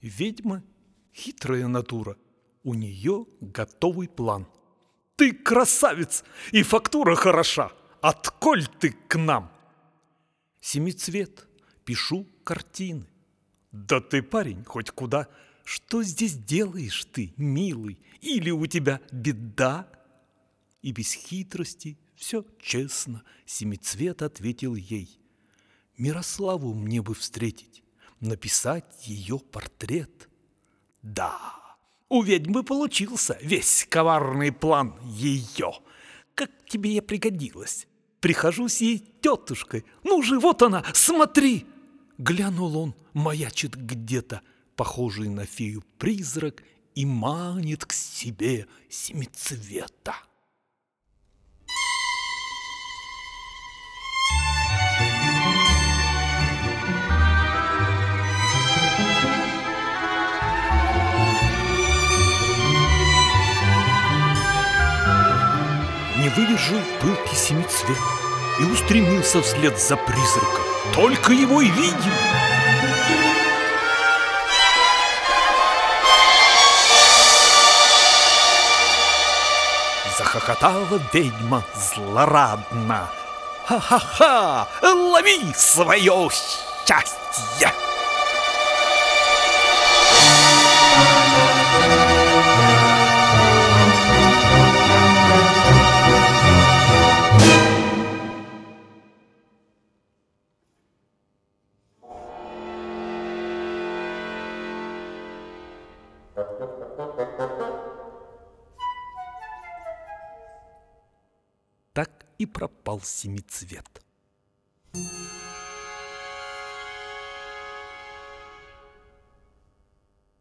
Ведьма — хитрая натура, у нее готовый план. Ты красавец, и фактура хороша, отколь ты к нам? Семицвет, пишу картины. Да ты парень хоть куда, что здесь делаешь ты, милый, или у тебя беда? И без хитрости, все честно, Семицвет ответил ей. Мирославу мне бы встретить, написать ее портрет. Да, у ведьмы получился весь коварный план ее. Как тебе я пригодилась? Прихожусь ей тетушкой. Ну же, вот она, смотри! Глянул он, маячит где-то, похожий на фею призрак, и манит к себе семицвета. Выдержал пылкий семицвет И устремился вслед за призраком Только его и видим Захохотала ведьма злорадно Ха-ха-ха! Лови свое счастье! Так и пропал семицвет.